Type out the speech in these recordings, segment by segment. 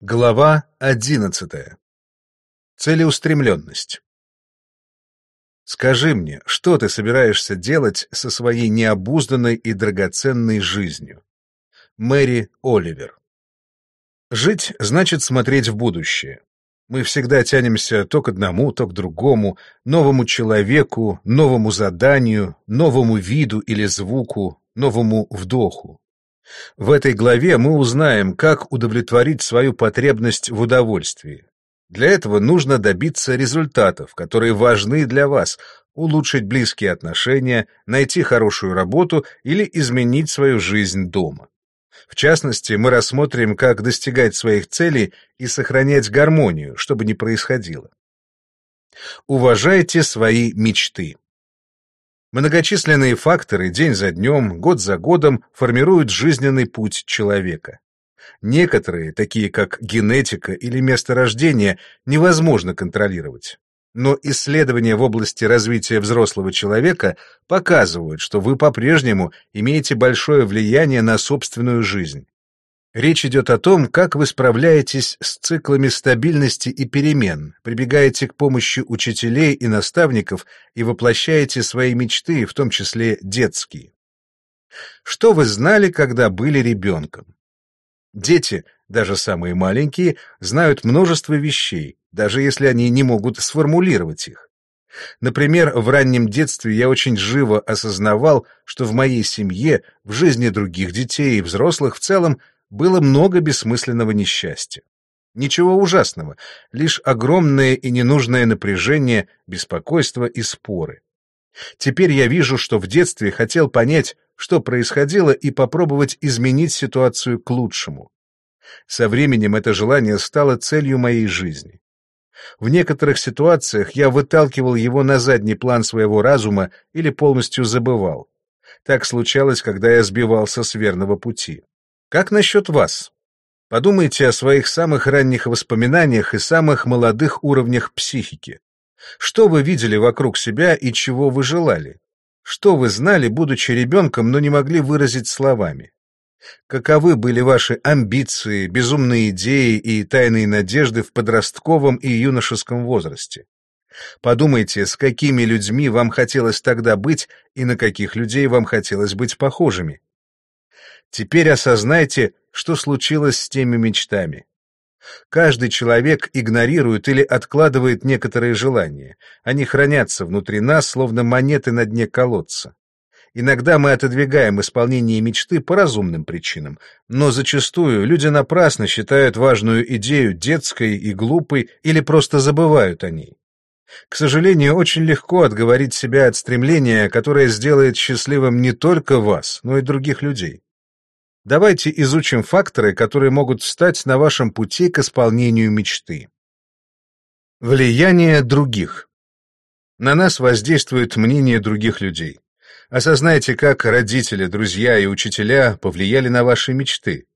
Глава одиннадцатая. Целеустремленность. Скажи мне, что ты собираешься делать со своей необузданной и драгоценной жизнью? Мэри Оливер. Жить значит смотреть в будущее. Мы всегда тянемся то к одному, то к другому, новому человеку, новому заданию, новому виду или звуку, новому вдоху. В этой главе мы узнаем, как удовлетворить свою потребность в удовольствии. Для этого нужно добиться результатов, которые важны для вас, улучшить близкие отношения, найти хорошую работу или изменить свою жизнь дома. В частности, мы рассмотрим, как достигать своих целей и сохранять гармонию, чтобы не происходило. Уважайте свои мечты. Многочисленные факторы день за днем, год за годом формируют жизненный путь человека. Некоторые, такие как генетика или место рождения, невозможно контролировать. Но исследования в области развития взрослого человека показывают, что вы по-прежнему имеете большое влияние на собственную жизнь. Речь идет о том, как вы справляетесь с циклами стабильности и перемен, прибегаете к помощи учителей и наставников и воплощаете свои мечты, в том числе детские. Что вы знали, когда были ребенком? Дети, даже самые маленькие, знают множество вещей, даже если они не могут сформулировать их. Например, в раннем детстве я очень живо осознавал, что в моей семье, в жизни других детей и взрослых в целом было много бессмысленного несчастья. Ничего ужасного, лишь огромное и ненужное напряжение, беспокойство и споры. Теперь я вижу, что в детстве хотел понять, что происходило, и попробовать изменить ситуацию к лучшему. Со временем это желание стало целью моей жизни. В некоторых ситуациях я выталкивал его на задний план своего разума или полностью забывал. Так случалось, когда я сбивался с верного пути. Как насчет вас? Подумайте о своих самых ранних воспоминаниях и самых молодых уровнях психики. Что вы видели вокруг себя и чего вы желали? Что вы знали, будучи ребенком, но не могли выразить словами? Каковы были ваши амбиции, безумные идеи и тайные надежды в подростковом и юношеском возрасте? Подумайте, с какими людьми вам хотелось тогда быть и на каких людей вам хотелось быть похожими. Теперь осознайте, что случилось с теми мечтами. Каждый человек игнорирует или откладывает некоторые желания. Они хранятся внутри нас, словно монеты на дне колодца. Иногда мы отодвигаем исполнение мечты по разумным причинам, но зачастую люди напрасно считают важную идею детской и глупой или просто забывают о ней. К сожалению, очень легко отговорить себя от стремления, которое сделает счастливым не только вас, но и других людей. Давайте изучим факторы, которые могут встать на вашем пути к исполнению мечты. Влияние других. На нас воздействует мнение других людей. Осознайте, как родители, друзья и учителя повлияли на ваши мечты.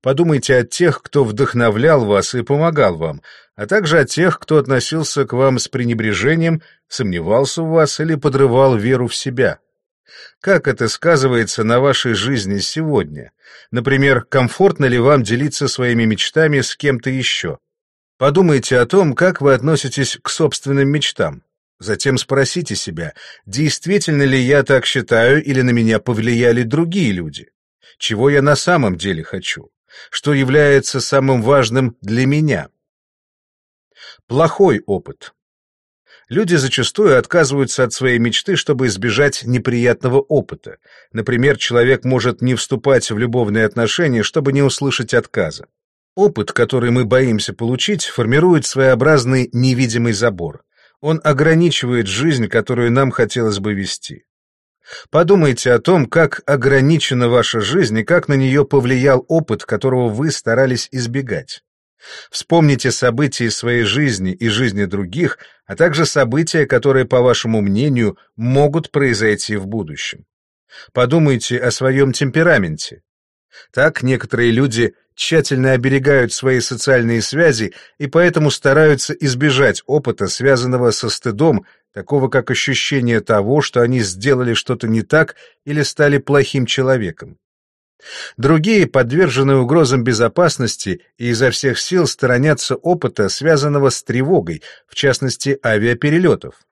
Подумайте о тех, кто вдохновлял вас и помогал вам, а также о тех, кто относился к вам с пренебрежением, сомневался в вас или подрывал веру в себя. Как это сказывается на вашей жизни сегодня? Например, комфортно ли вам делиться своими мечтами с кем-то еще? Подумайте о том, как вы относитесь к собственным мечтам. Затем спросите себя, действительно ли я так считаю или на меня повлияли другие люди? Чего я на самом деле хочу? Что является самым важным для меня? Плохой опыт. Люди зачастую отказываются от своей мечты, чтобы избежать неприятного опыта. Например, человек может не вступать в любовные отношения, чтобы не услышать отказа. Опыт, который мы боимся получить, формирует своеобразный невидимый забор. Он ограничивает жизнь, которую нам хотелось бы вести. Подумайте о том, как ограничена ваша жизнь и как на нее повлиял опыт, которого вы старались избегать. Вспомните события своей жизни и жизни других, а также события, которые, по вашему мнению, могут произойти в будущем. Подумайте о своем темпераменте. Так некоторые люди тщательно оберегают свои социальные связи и поэтому стараются избежать опыта, связанного со стыдом, такого как ощущение того, что они сделали что-то не так или стали плохим человеком. Другие подвержены угрозам безопасности и изо всех сил сторонятся опыта, связанного с тревогой, в частности авиаперелетов.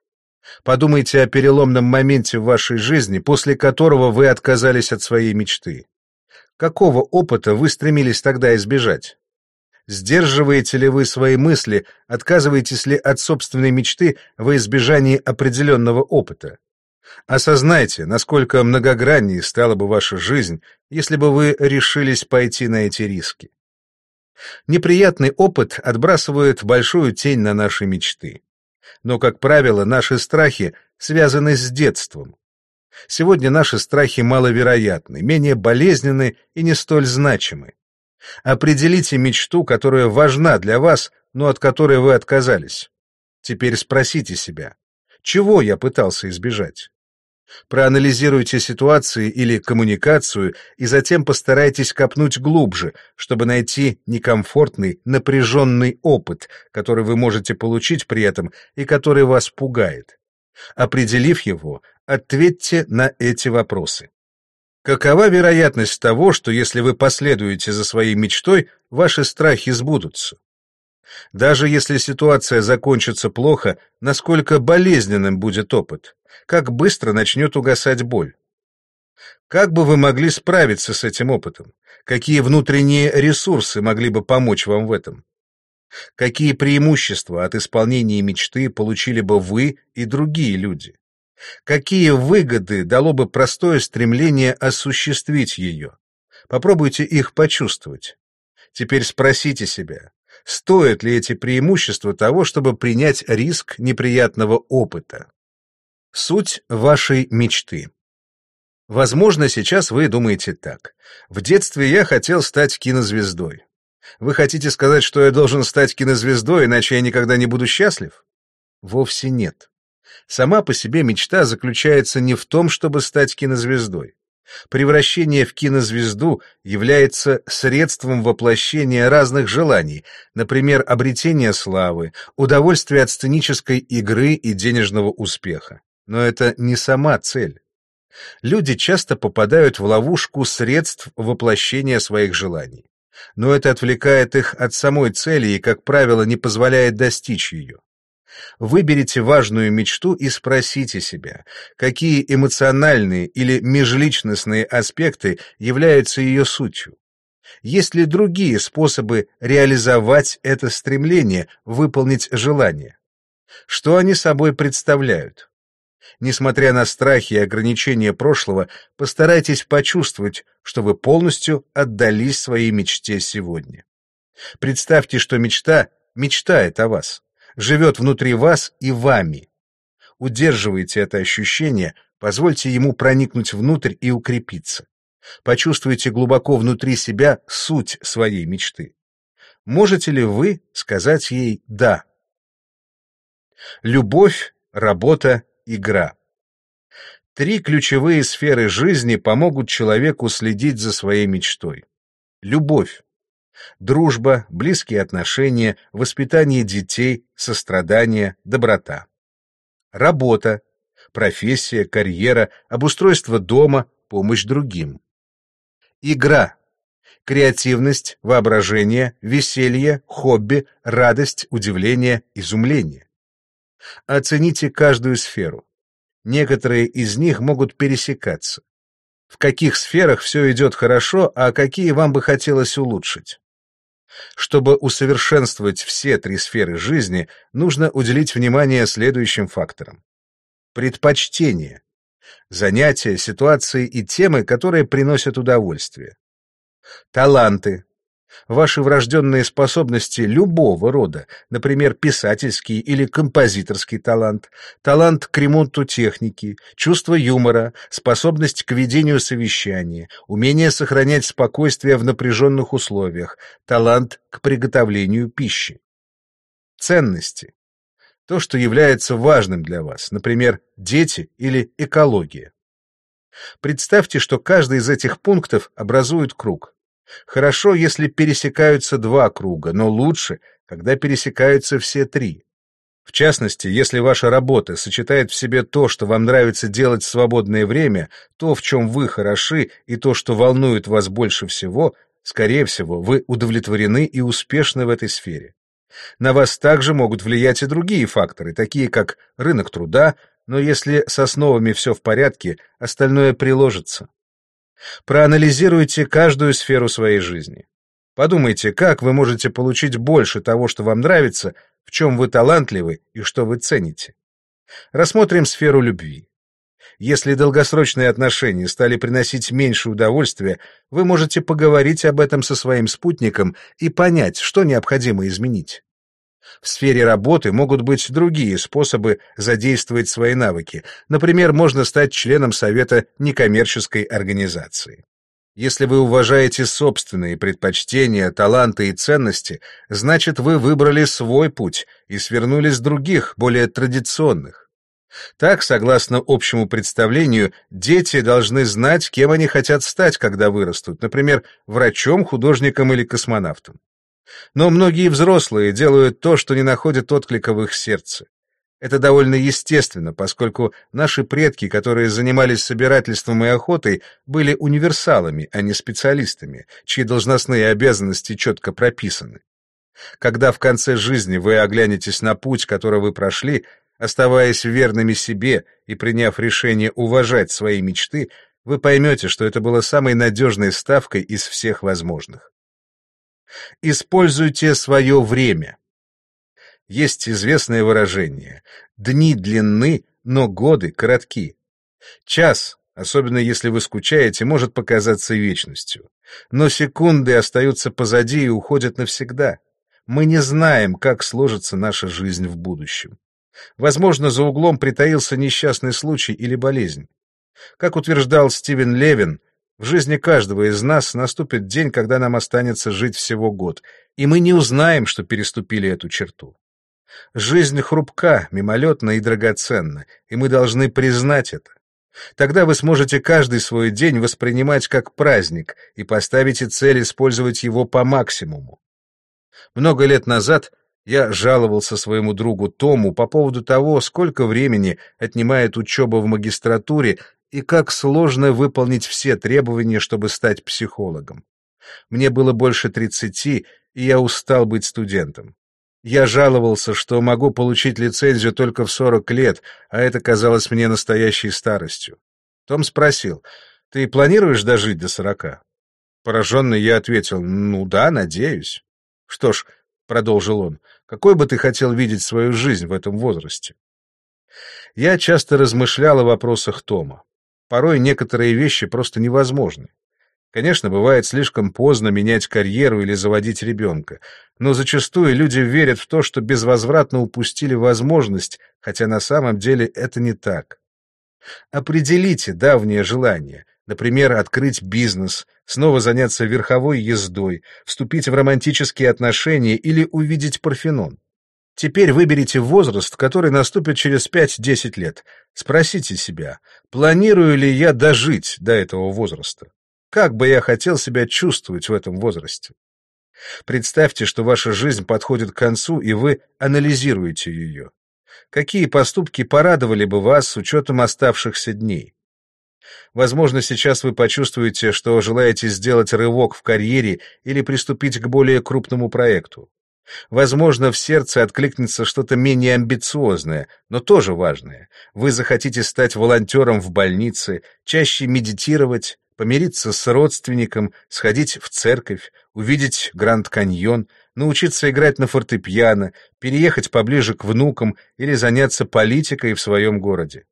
Подумайте о переломном моменте в вашей жизни, после которого вы отказались от своей мечты. Какого опыта вы стремились тогда избежать? Сдерживаете ли вы свои мысли, отказываетесь ли от собственной мечты во избежании определенного опыта? Осознайте, насколько многограннее стала бы ваша жизнь, если бы вы решились пойти на эти риски. Неприятный опыт отбрасывает большую тень на наши мечты. Но, как правило, наши страхи связаны с детством. Сегодня наши страхи маловероятны, менее болезненны и не столь значимы. Определите мечту, которая важна для вас, но от которой вы отказались. Теперь спросите себя, чего я пытался избежать? Проанализируйте ситуации или коммуникацию и затем постарайтесь копнуть глубже, чтобы найти некомфортный, напряженный опыт, который вы можете получить при этом и который вас пугает. Определив его, ответьте на эти вопросы. Какова вероятность того, что если вы последуете за своей мечтой, ваши страхи сбудутся? Даже если ситуация закончится плохо, насколько болезненным будет опыт? Как быстро начнет угасать боль? Как бы вы могли справиться с этим опытом? Какие внутренние ресурсы могли бы помочь вам в этом? Какие преимущества от исполнения мечты получили бы вы и другие люди? Какие выгоды дало бы простое стремление осуществить ее? Попробуйте их почувствовать. Теперь спросите себя, стоят ли эти преимущества того, чтобы принять риск неприятного опыта. Суть вашей мечты. Возможно, сейчас вы думаете так. В детстве я хотел стать кинозвездой. Вы хотите сказать, что я должен стать кинозвездой, иначе я никогда не буду счастлив? Вовсе нет. Сама по себе мечта заключается не в том, чтобы стать кинозвездой. Превращение в кинозвезду является средством воплощения разных желаний, например, обретения славы, удовольствия от сценической игры и денежного успеха. Но это не сама цель. Люди часто попадают в ловушку средств воплощения своих желаний. Но это отвлекает их от самой цели и, как правило, не позволяет достичь ее. Выберите важную мечту и спросите себя, какие эмоциональные или межличностные аспекты являются ее сутью. Есть ли другие способы реализовать это стремление, выполнить желание? Что они собой представляют? Несмотря на страхи и ограничения прошлого, постарайтесь почувствовать, что вы полностью отдались своей мечте сегодня. Представьте, что мечта мечтает о вас живет внутри вас и вами. Удерживайте это ощущение, позвольте ему проникнуть внутрь и укрепиться. Почувствуйте глубоко внутри себя суть своей мечты. Можете ли вы сказать ей «да»? Любовь, работа, игра. Три ключевые сферы жизни помогут человеку следить за своей мечтой. Любовь дружба, близкие отношения, воспитание детей, сострадание, доброта. Работа, профессия, карьера, обустройство дома, помощь другим. Игра, креативность, воображение, веселье, хобби, радость, удивление, изумление. Оцените каждую сферу. Некоторые из них могут пересекаться. В каких сферах все идет хорошо, а какие вам бы хотелось улучшить? Чтобы усовершенствовать все три сферы жизни, нужно уделить внимание следующим факторам. Предпочтение. Занятия, ситуации и темы, которые приносят удовольствие. Таланты ваши врожденные способности любого рода, например, писательский или композиторский талант, талант к ремонту техники, чувство юмора, способность к ведению совещания, умение сохранять спокойствие в напряженных условиях, талант к приготовлению пищи. Ценности. То, что является важным для вас, например, дети или экология. Представьте, что каждый из этих пунктов образует круг. Хорошо, если пересекаются два круга, но лучше, когда пересекаются все три. В частности, если ваша работа сочетает в себе то, что вам нравится делать в свободное время, то, в чем вы хороши, и то, что волнует вас больше всего, скорее всего, вы удовлетворены и успешны в этой сфере. На вас также могут влиять и другие факторы, такие как рынок труда, но если с основами все в порядке, остальное приложится. Проанализируйте каждую сферу своей жизни. Подумайте, как вы можете получить больше того, что вам нравится, в чем вы талантливы и что вы цените. Рассмотрим сферу любви. Если долгосрочные отношения стали приносить меньше удовольствия, вы можете поговорить об этом со своим спутником и понять, что необходимо изменить. В сфере работы могут быть другие способы задействовать свои навыки. Например, можно стать членом совета некоммерческой организации. Если вы уважаете собственные предпочтения, таланты и ценности, значит, вы выбрали свой путь и свернули с других, более традиционных. Так, согласно общему представлению, дети должны знать, кем они хотят стать, когда вырастут, например, врачом, художником или космонавтом. Но многие взрослые делают то, что не находит отклика в их сердце. Это довольно естественно, поскольку наши предки, которые занимались собирательством и охотой, были универсалами, а не специалистами, чьи должностные обязанности четко прописаны. Когда в конце жизни вы оглянетесь на путь, который вы прошли, оставаясь верными себе и приняв решение уважать свои мечты, вы поймете, что это было самой надежной ставкой из всех возможных. Используйте свое время. Есть известное выражение «дни длинны, но годы коротки». Час, особенно если вы скучаете, может показаться вечностью. Но секунды остаются позади и уходят навсегда. Мы не знаем, как сложится наша жизнь в будущем. Возможно, за углом притаился несчастный случай или болезнь. Как утверждал Стивен Левин, в жизни каждого из нас наступит день, когда нам останется жить всего год, и мы не узнаем, что переступили эту черту. Жизнь хрупка, мимолетна и драгоценна, и мы должны признать это. Тогда вы сможете каждый свой день воспринимать как праздник и поставите цель использовать его по максимуму. Много лет назад я жаловался своему другу Тому по поводу того, сколько времени отнимает учеба в магистратуре и как сложно выполнить все требования, чтобы стать психологом. Мне было больше тридцати, и я устал быть студентом. Я жаловался, что могу получить лицензию только в 40 лет, а это казалось мне настоящей старостью. Том спросил, «Ты планируешь дожить до сорока?» Пораженный я ответил, «Ну да, надеюсь». «Что ж», — продолжил он, «какой бы ты хотел видеть свою жизнь в этом возрасте?» Я часто размышлял о вопросах Тома. Порой некоторые вещи просто невозможны. Конечно, бывает слишком поздно менять карьеру или заводить ребенка, но зачастую люди верят в то, что безвозвратно упустили возможность, хотя на самом деле это не так. Определите давнее желание, например, открыть бизнес, снова заняться верховой ездой, вступить в романтические отношения или увидеть Парфенон. Теперь выберите возраст, который наступит через 5-10 лет. Спросите себя, планирую ли я дожить до этого возраста? Как бы я хотел себя чувствовать в этом возрасте? Представьте, что ваша жизнь подходит к концу, и вы анализируете ее. Какие поступки порадовали бы вас с учетом оставшихся дней? Возможно, сейчас вы почувствуете, что желаете сделать рывок в карьере или приступить к более крупному проекту. Возможно, в сердце откликнется что-то менее амбициозное, но тоже важное. Вы захотите стать волонтером в больнице, чаще медитировать, помириться с родственником, сходить в церковь, увидеть Гранд-Каньон, научиться играть на фортепиано, переехать поближе к внукам или заняться политикой в своем городе.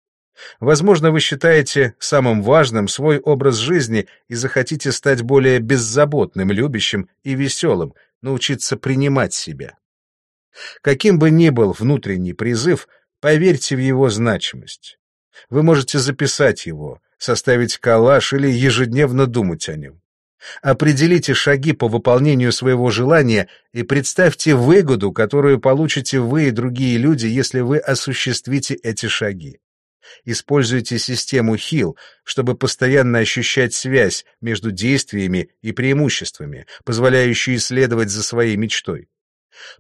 Возможно, вы считаете самым важным свой образ жизни и захотите стать более беззаботным, любящим и веселым, научиться принимать себя. Каким бы ни был внутренний призыв, поверьте в его значимость. Вы можете записать его, составить коллаж или ежедневно думать о нем. Определите шаги по выполнению своего желания и представьте выгоду, которую получите вы и другие люди, если вы осуществите эти шаги. Используйте систему HIL, чтобы постоянно ощущать связь между действиями и преимуществами, позволяющую исследовать за своей мечтой.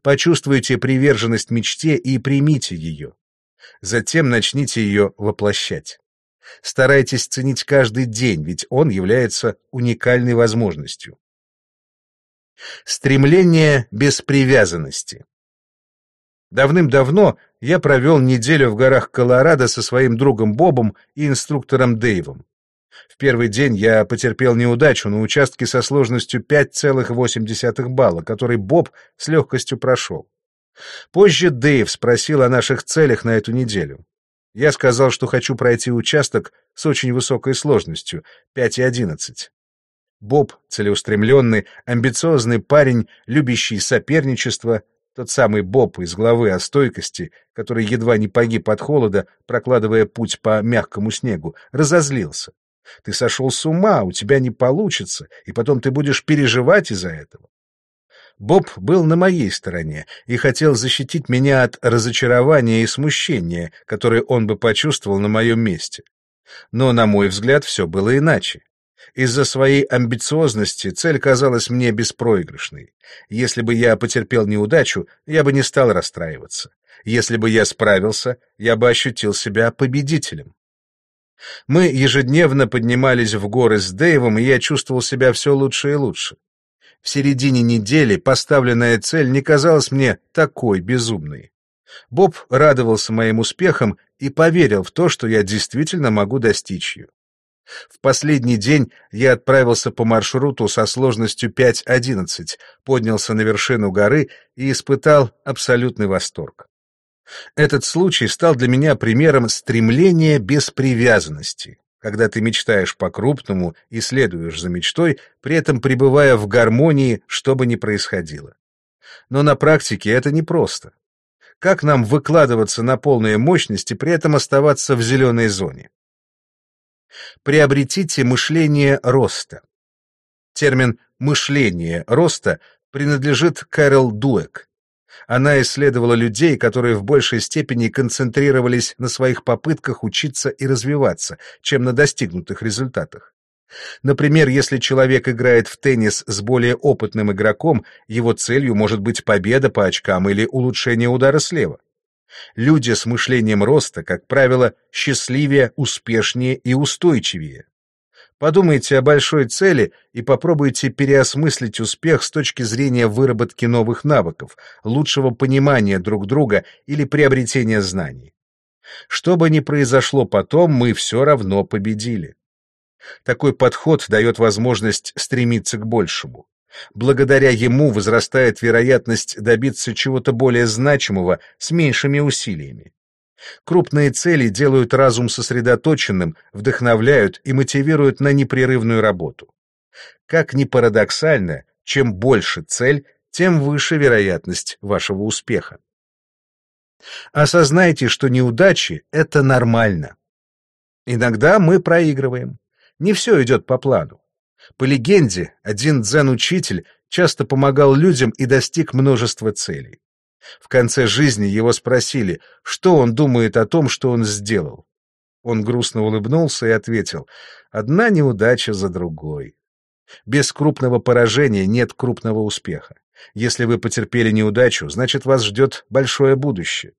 Почувствуйте приверженность мечте и примите ее. Затем начните ее воплощать. Старайтесь ценить каждый день, ведь он является уникальной возможностью. Стремление без привязанности. Давным-давно я провел неделю в горах Колорадо со своим другом Бобом и инструктором Дэйвом. В первый день я потерпел неудачу на участке со сложностью 5,8 балла, который Боб с легкостью прошел. Позже Дэйв спросил о наших целях на эту неделю. Я сказал, что хочу пройти участок с очень высокой сложностью — 5,11. Боб, целеустремленный, амбициозный парень, любящий соперничество, тот самый Боб из главы о стойкости, который едва не погиб от холода, прокладывая путь по мягкому снегу, разозлился. Ты сошел с ума, у тебя не получится, и потом ты будешь переживать из-за этого. Боб был на моей стороне и хотел защитить меня от разочарования и смущения, которые он бы почувствовал на моем месте. Но, на мой взгляд, все было иначе. Из-за своей амбициозности цель казалась мне беспроигрышной. Если бы я потерпел неудачу, я бы не стал расстраиваться. Если бы я справился, я бы ощутил себя победителем. Мы ежедневно поднимались в горы с Дэйвом, и я чувствовал себя все лучше и лучше. В середине недели поставленная цель не казалась мне такой безумной. Боб радовался моим успехам и поверил в то, что я действительно могу достичь ее. В последний день я отправился по маршруту со сложностью 5.11, поднялся на вершину горы и испытал абсолютный восторг. Этот случай стал для меня примером стремления без привязанности, когда ты мечтаешь по-крупному и следуешь за мечтой, при этом пребывая в гармонии, что бы ни происходило. Но на практике это непросто. Как нам выкладываться на полные мощности, при этом оставаться в зеленой зоне? Приобретите мышление роста. Термин «мышление роста» принадлежит Кэрол Дуэк, она исследовала людей, которые в большей степени концентрировались на своих попытках учиться и развиваться, чем на достигнутых результатах. Например, если человек играет в теннис с более опытным игроком, его целью может быть победа по очкам или улучшение удара слева. Люди с мышлением роста, как правило, счастливее, успешнее и устойчивее. Подумайте о большой цели и попробуйте переосмыслить успех с точки зрения выработки новых навыков, лучшего понимания друг друга или приобретения знаний. Что бы ни произошло потом, мы все равно победили. Такой подход дает возможность стремиться к большему. Благодаря ему возрастает вероятность добиться чего-то более значимого с меньшими усилиями. Крупные цели делают разум сосредоточенным, вдохновляют и мотивируют на непрерывную работу. Как ни парадоксально, чем больше цель, тем выше вероятность вашего успеха. Осознайте, что неудачи — это нормально. Иногда мы проигрываем. Не все идет по плану. По легенде, один дзен-учитель часто помогал людям и достиг множества целей. В конце жизни его спросили, что он думает о том, что он сделал. Он грустно улыбнулся и ответил, «Одна неудача за другой. Без крупного поражения нет крупного успеха. Если вы потерпели неудачу, значит, вас ждет большое будущее.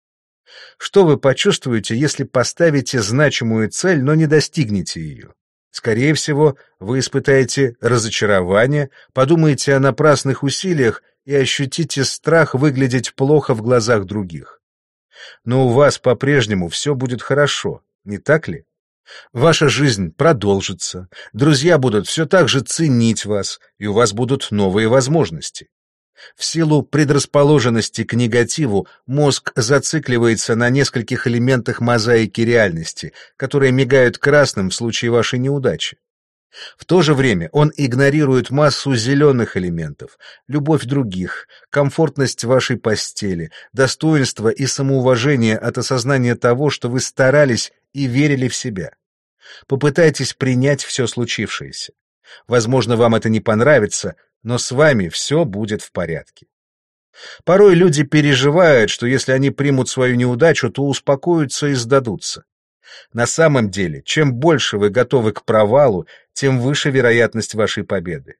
Что вы почувствуете, если поставите значимую цель, но не достигнете ее? Скорее всего, вы испытаете разочарование, подумаете о напрасных усилиях и ощутите страх выглядеть плохо в глазах других. Но у вас по-прежнему все будет хорошо, не так ли? Ваша жизнь продолжится, друзья будут все так же ценить вас, и у вас будут новые возможности. В силу предрасположенности к негативу мозг зацикливается на нескольких элементах мозаики реальности, которые мигают красным в случае вашей неудачи. В то же время он игнорирует массу зеленых элементов, любовь других, комфортность вашей постели, достоинство и самоуважение от осознания того, что вы старались и верили в себя. Попытайтесь принять все случившееся. Возможно, вам это не понравится, но с вами все будет в порядке. Порой люди переживают, что если они примут свою неудачу, то успокоятся и сдадутся. На самом деле, чем больше вы готовы к провалу, тем выше вероятность вашей победы.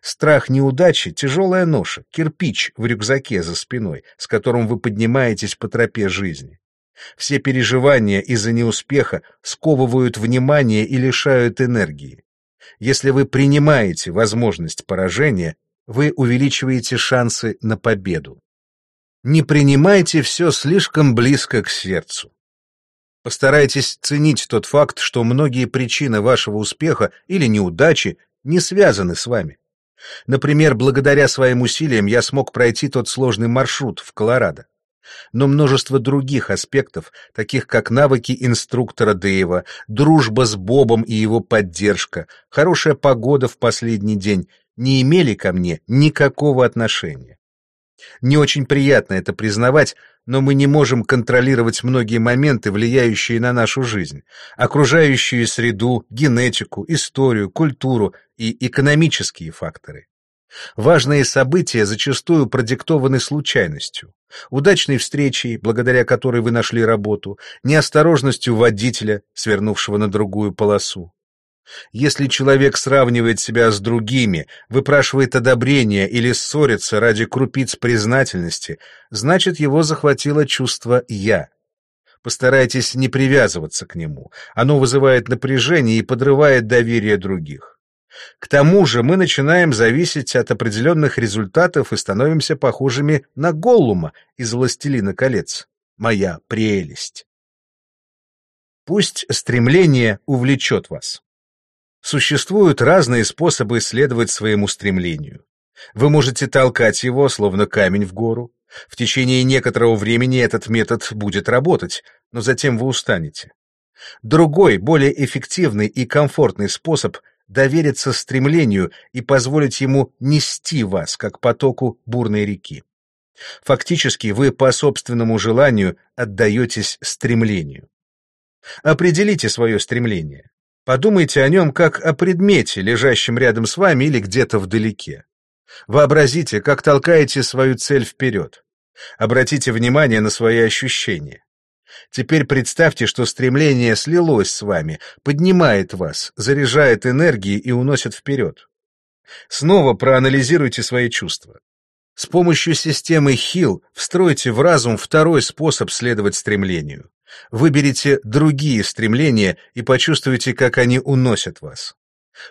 Страх неудачи — тяжелая ноша, кирпич в рюкзаке за спиной, с которым вы поднимаетесь по тропе жизни. Все переживания из-за неуспеха сковывают внимание и лишают энергии. Если вы принимаете возможность поражения, вы увеличиваете шансы на победу. Не принимайте все слишком близко к сердцу. Постарайтесь ценить тот факт, что многие причины вашего успеха или неудачи не связаны с вами. Например, благодаря своим усилиям я смог пройти тот сложный маршрут в Колорадо. Но множество других аспектов, таких как навыки инструктора Дэйва, дружба с Бобом и его поддержка, хорошая погода в последний день, не имели ко мне никакого отношения. Не очень приятно это признавать, но мы не можем контролировать многие моменты, влияющие на нашу жизнь, окружающую среду, генетику, историю, культуру и экономические факторы. Важные события зачастую продиктованы случайностью, удачной встречей, благодаря которой вы нашли работу, неосторожностью водителя, свернувшего на другую полосу. Если человек сравнивает себя с другими, выпрашивает одобрения или ссорится ради крупиц признательности, значит, его захватило чувство «я». Постарайтесь не привязываться к нему. Оно вызывает напряжение и подрывает доверие других. К тому же мы начинаем зависеть от определенных результатов и становимся похожими на Голлума из «Властелина колец». Моя прелесть. Пусть стремление увлечет вас. Существуют разные способы следовать своему стремлению. Вы можете толкать его, словно камень в гору. В течение некоторого времени этот метод будет работать, но затем вы устанете. Другой, более эффективный и комфортный способ — довериться стремлению и позволить ему нести вас, как потоку бурной реки. Фактически вы по собственному желанию отдаетесь стремлению. Определите свое стремление. Подумайте о нем как о предмете, лежащем рядом с вами или где-то вдалеке. Вообразите, как толкаете свою цель вперед. Обратите внимание на свои ощущения. Теперь представьте, что стремление слилось с вами, поднимает вас, заряжает энергией и уносит вперед. Снова проанализируйте свои чувства. С помощью системы HIL встройте в разум второй способ следовать стремлению. Выберите другие стремления и почувствуйте, как они уносят вас.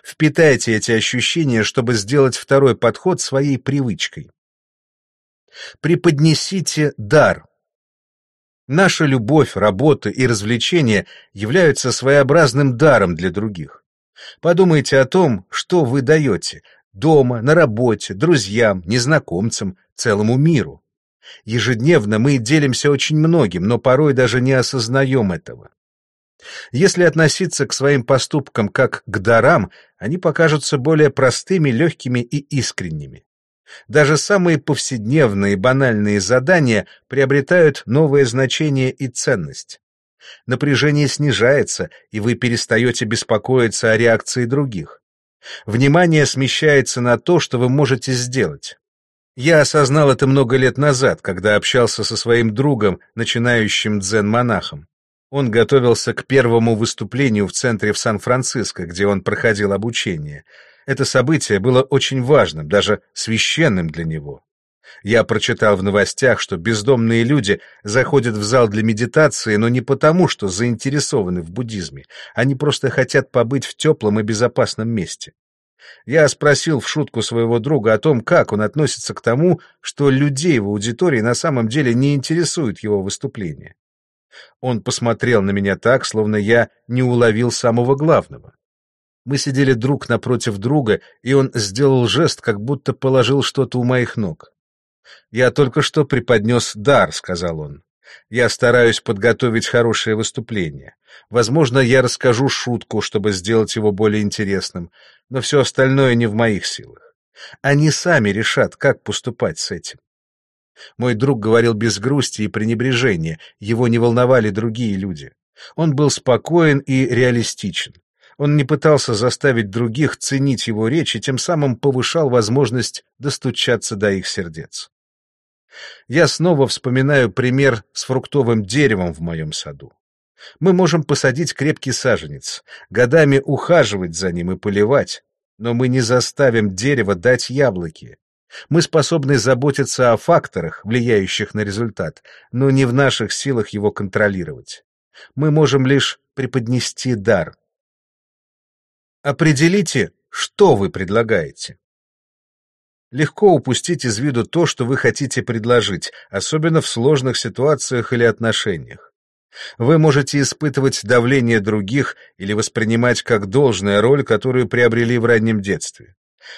Впитайте эти ощущения, чтобы сделать второй подход своей привычкой. Преподнесите дар. Наша любовь, работа и развлечения являются своеобразным даром для других. Подумайте о том, что вы даете дома, на работе, друзьям, незнакомцам, целому миру. Ежедневно мы делимся очень многим, но порой даже не осознаем этого. Если относиться к своим поступкам как к дарам, они покажутся более простыми, легкими и искренними. Даже самые повседневные банальные задания приобретают новое значение и ценность. Напряжение снижается, и вы перестаете беспокоиться о реакции других. Внимание смещается на то, что вы можете сделать. Я осознал это много лет назад, когда общался со своим другом, начинающим дзен-монахом. Он готовился к первому выступлению в центре в Сан-Франциско, где он проходил обучение. Это событие было очень важным, даже священным для него. Я прочитал в новостях, что бездомные люди заходят в зал для медитации, но не потому, что заинтересованы в буддизме. Они просто хотят побыть в теплом и безопасном месте. Я спросил в шутку своего друга о том, как он относится к тому, что людей в аудитории на самом деле не интересует его выступление. Он посмотрел на меня так, словно я не уловил самого главного. Мы сидели друг напротив друга, и он сделал жест, как будто положил что-то у моих ног. «Я только что преподнес дар», — сказал он. «Я стараюсь подготовить хорошее выступление. Возможно, я расскажу шутку, чтобы сделать его более интересным, но все остальное не в моих силах. Они сами решат, как поступать с этим. Мой друг говорил без грусти и пренебрежения, его не волновали другие люди. Он был спокоен и реалистичен. Он не пытался заставить других ценить его речь и тем самым повышал возможность достучаться до их сердец. Я снова вспоминаю пример с фруктовым деревом в моем саду. Мы можем посадить крепкий саженец, годами ухаживать за ним и поливать, но мы не заставим дерево дать яблоки. Мы способны заботиться о факторах, влияющих на результат, но не в наших силах его контролировать. Мы можем лишь преподнести дар. Определите, что вы предлагаете. Легко упустить из виду то, что вы хотите предложить, особенно в сложных ситуациях или отношениях. Вы можете испытывать давление других или воспринимать как должная роль, которую приобрели в раннем детстве.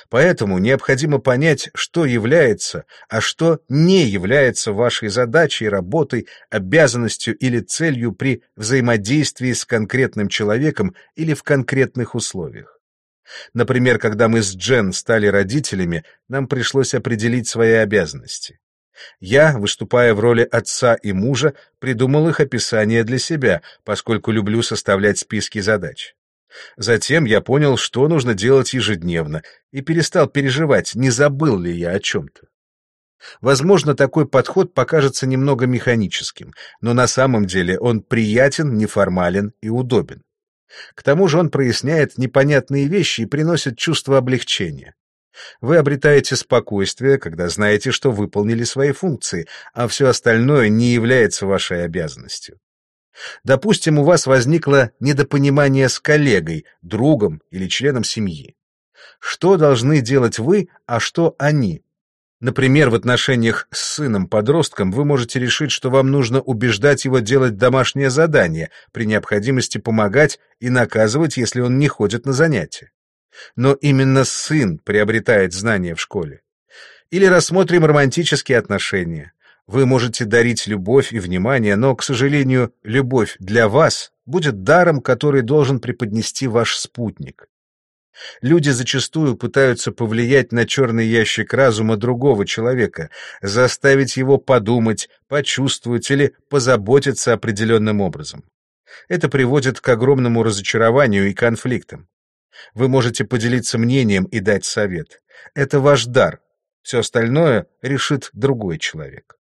Поэтому необходимо понять, что является, а что не является вашей задачей, работой, обязанностью или целью при взаимодействии с конкретным человеком или в конкретных условиях. Например, когда мы с Джен стали родителями, нам пришлось определить свои обязанности. Я, выступая в роли отца и мужа, придумал их описание для себя, поскольку люблю составлять списки задач. Затем я понял, что нужно делать ежедневно, и перестал переживать, не забыл ли я о чем-то. Возможно, такой подход покажется немного механическим, но на самом деле он приятен, неформален и удобен. К тому же он проясняет непонятные вещи и приносит чувство облегчения. Вы обретаете спокойствие, когда знаете, что выполнили свои функции, а все остальное не является вашей обязанностью. Допустим, у вас возникло недопонимание с коллегой, другом или членом семьи. Что должны делать вы, а что они? Например, в отношениях с сыном-подростком вы можете решить, что вам нужно убеждать его делать домашнее задание, при необходимости помогать и наказывать, если он не ходит на занятия. Но именно сын приобретает знания в школе. Или рассмотрим романтические отношения. Вы можете дарить любовь и внимание, но, к сожалению, любовь для вас будет даром, который должен преподнести ваш спутник. Люди зачастую пытаются повлиять на черный ящик разума другого человека, заставить его подумать, почувствовать или позаботиться определенным образом. Это приводит к огромному разочарованию и конфликтам. Вы можете поделиться мнением и дать совет. Это ваш дар. Все остальное решит другой человек.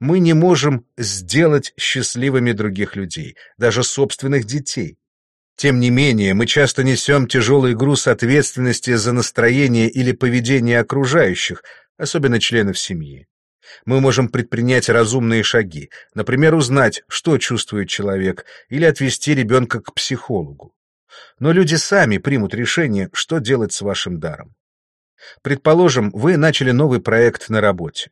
Мы не можем сделать счастливыми других людей, даже собственных детей. Тем не менее, мы часто несем тяжелый груз ответственности за настроение или поведение окружающих, особенно членов семьи. Мы можем предпринять разумные шаги, например, узнать, что чувствует человек, или отвести ребенка к психологу. Но люди сами примут решение, что делать с вашим даром. Предположим, вы начали новый проект на работе.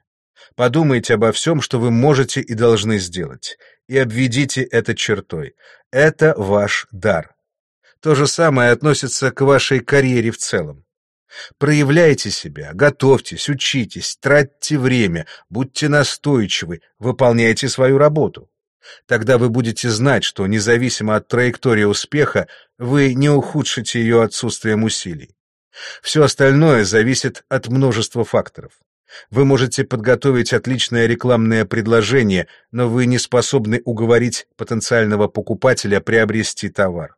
Подумайте обо всем, что вы можете и должны сделать, и обведите это чертой. Это ваш дар. То же самое относится к вашей карьере в целом. Проявляйте себя, готовьтесь, учитесь, тратьте время, будьте настойчивы, выполняйте свою работу. Тогда вы будете знать, что независимо от траектории успеха, вы не ухудшите ее отсутствием усилий. Все остальное зависит от множества факторов. Вы можете подготовить отличное рекламное предложение, но вы не способны уговорить потенциального покупателя приобрести товар.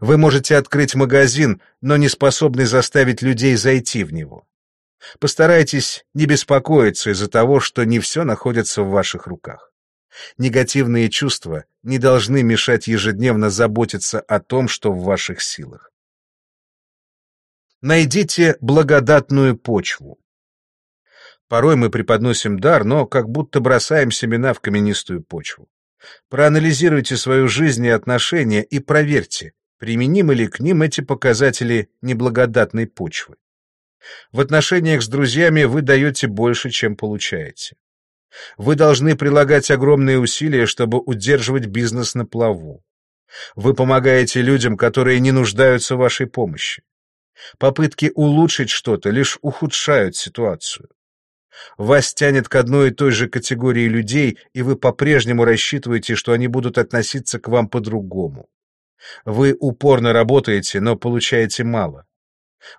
Вы можете открыть магазин, но не способны заставить людей зайти в него. Постарайтесь не беспокоиться из-за того, что не все находится в ваших руках. Негативные чувства не должны мешать ежедневно заботиться о том, что в ваших силах. Найдите благодатную почву. Порой мы преподносим дар, но как будто бросаем семена в каменистую почву. Проанализируйте свою жизнь и отношения и проверьте, применимы ли к ним эти показатели неблагодатной почвы. В отношениях с друзьями вы даете больше, чем получаете. Вы должны прилагать огромные усилия, чтобы удерживать бизнес на плаву. Вы помогаете людям, которые не нуждаются в вашей помощи. Попытки улучшить что-то лишь ухудшают ситуацию. Вас тянет к одной и той же категории людей, и вы по-прежнему рассчитываете, что они будут относиться к вам по-другому. Вы упорно работаете, но получаете мало.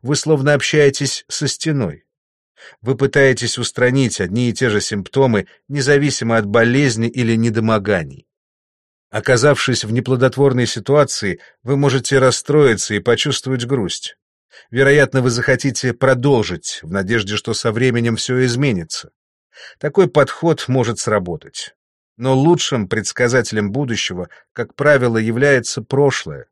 Вы словно общаетесь со стеной. Вы пытаетесь устранить одни и те же симптомы, независимо от болезни или недомоганий. Оказавшись в неплодотворной ситуации, вы можете расстроиться и почувствовать грусть. Вероятно, вы захотите продолжить, в надежде, что со временем все изменится. Такой подход может сработать. Но лучшим предсказателем будущего, как правило, является прошлое.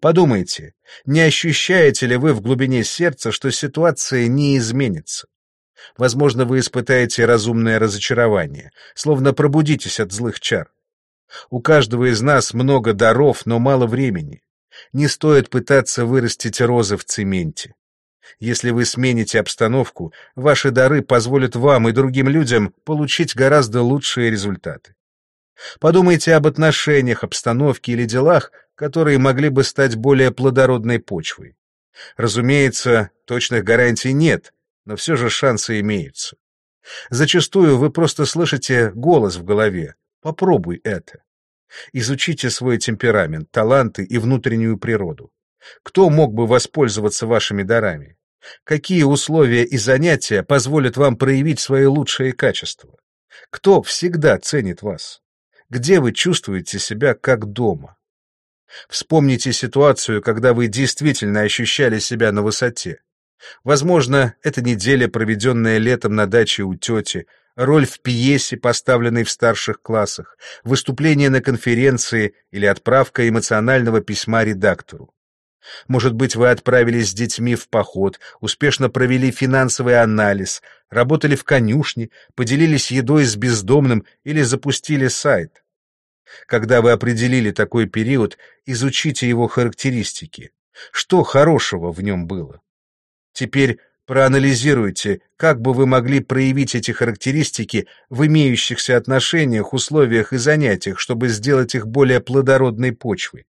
Подумайте, не ощущаете ли вы в глубине сердца, что ситуация не изменится? Возможно, вы испытаете разумное разочарование, словно пробудитесь от злых чар. У каждого из нас много даров, но мало времени. Не стоит пытаться вырастить розы в цементе. Если вы смените обстановку, ваши дары позволят вам и другим людям получить гораздо лучшие результаты. Подумайте об отношениях, обстановке или делах, которые могли бы стать более плодородной почвой. Разумеется, точных гарантий нет, но все же шансы имеются. Зачастую вы просто слышите голос в голове «попробуй это». Изучите свой темперамент, таланты и внутреннюю природу. Кто мог бы воспользоваться вашими дарами? Какие условия и занятия позволят вам проявить свои лучшие качества? Кто всегда ценит вас? Где вы чувствуете себя как дома? Вспомните ситуацию, когда вы действительно ощущали себя на высоте. Возможно, это неделя, проведенная летом на даче у тети, роль в пьесе, поставленной в старших классах, выступление на конференции или отправка эмоционального письма редактору. Может быть, вы отправились с детьми в поход, успешно провели финансовый анализ, работали в конюшне, поделились едой с бездомным или запустили сайт. Когда вы определили такой период, изучите его характеристики. Что хорошего в нем было? Теперь проанализируйте, как бы вы могли проявить эти характеристики в имеющихся отношениях, условиях и занятиях, чтобы сделать их более плодородной почвой.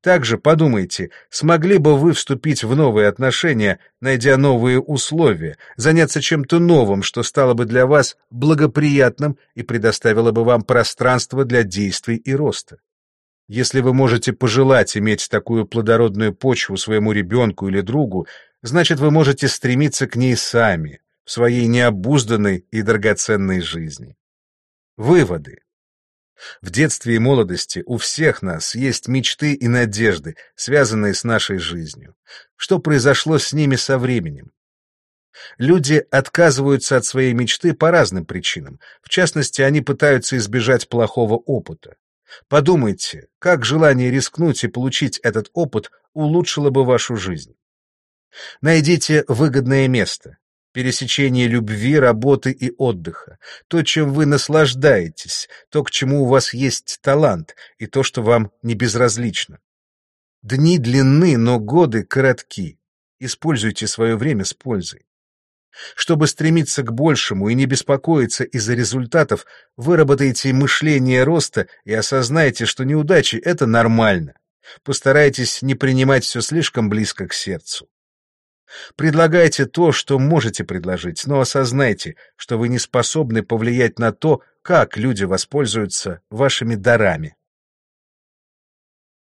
Также подумайте, смогли бы вы вступить в новые отношения, найдя новые условия, заняться чем-то новым, что стало бы для вас благоприятным и предоставило бы вам пространство для действий и роста. Если вы можете пожелать иметь такую плодородную почву своему ребенку или другу, значит, вы можете стремиться к ней сами, в своей необузданной и драгоценной жизни. Выводы. В детстве и молодости у всех нас есть мечты и надежды, связанные с нашей жизнью. Что произошло с ними со временем? Люди отказываются от своей мечты по разным причинам. В частности, они пытаются избежать плохого опыта. Подумайте, как желание рискнуть и получить этот опыт улучшило бы вашу жизнь. Найдите выгодное место, пересечение любви, работы и отдыха, то, чем вы наслаждаетесь, то, к чему у вас есть талант, и то, что вам не безразлично. Дни длинны, но годы коротки. Используйте свое время с пользой. Чтобы стремиться к большему и не беспокоиться из-за результатов, выработайте мышление роста и осознайте, что неудачи — это нормально. Постарайтесь не принимать все слишком близко к сердцу. Предлагайте то, что можете предложить, но осознайте, что вы не способны повлиять на то, как люди воспользуются вашими дарами.